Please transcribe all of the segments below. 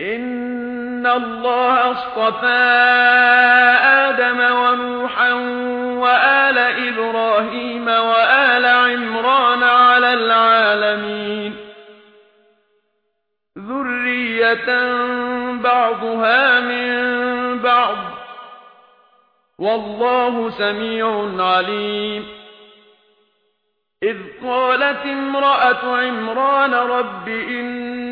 ان الله اصطفى آدم ونوحا وآل إبراهيم وآل عمران على العالمين ذرية بعضها من بعض والله سميع عليم اذ قالت امرأة عمران رب ان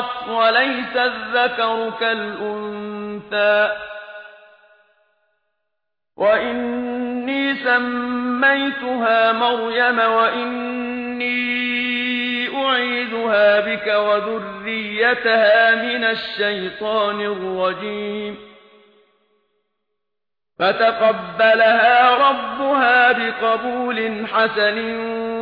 وَسَطَّرَتْ وَلَيْسَ الذَّكَرُ كَالْأُنثَى. وَإِنِّي سَمَّيْتُهَا مَرْيَمَ وَإِنِّي أُعِيذُهَا بِكَ وَذُرِّيَّتَهَا مِنَ الشَّيْطَانِ الرَّجِيمِ. فَتَقَبَّلَهَا رَبُّهَا بِقَبُولٍ حَسَنٍ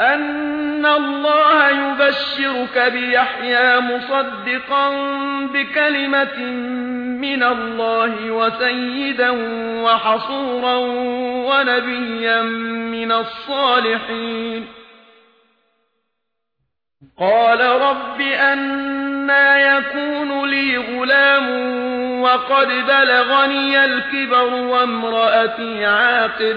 ان الله يبشرك بيحيى مصدقا بكلمه من الله وسيدا وحصورا ونبيا من الصالحين قال رب أنا يكون لي غلام وقد بلغني الكبر وامراتي عاقر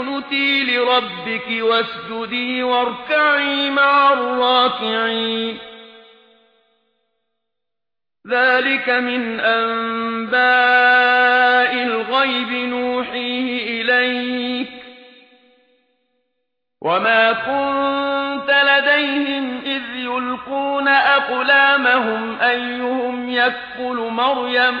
قنتي لربك واسجدي واركعي مع الراكعين ذلك من أنباء الغيب نوحيه إليك وما كنت لديهم إذ يلقون أقلامهم أيهم يكفل مريم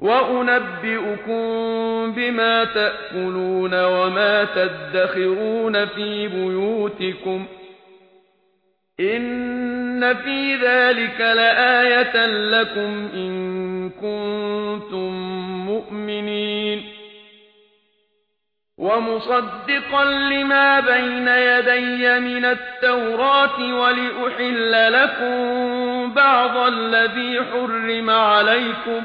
وَأُنَبِّئُكُم بِمَا تَأْكُلُونَ وَمَا تَدَّخِرُونَ فِي بُيُوتِكُمْ إِنَّ فِي ذَلِكَ لَآيَةً لَكُمْ إِن كُنتُم مُّؤْمِنِينَ وَمُصَدِّقًا لِّمَا بَيْنَ يَدَيَّ مِنَ التَّوْرَاةِ وَلِأُحِلَّ لَكُم بَعْضَ الَّذِي حُرِّمَ عَلَيْكُمْ ۗ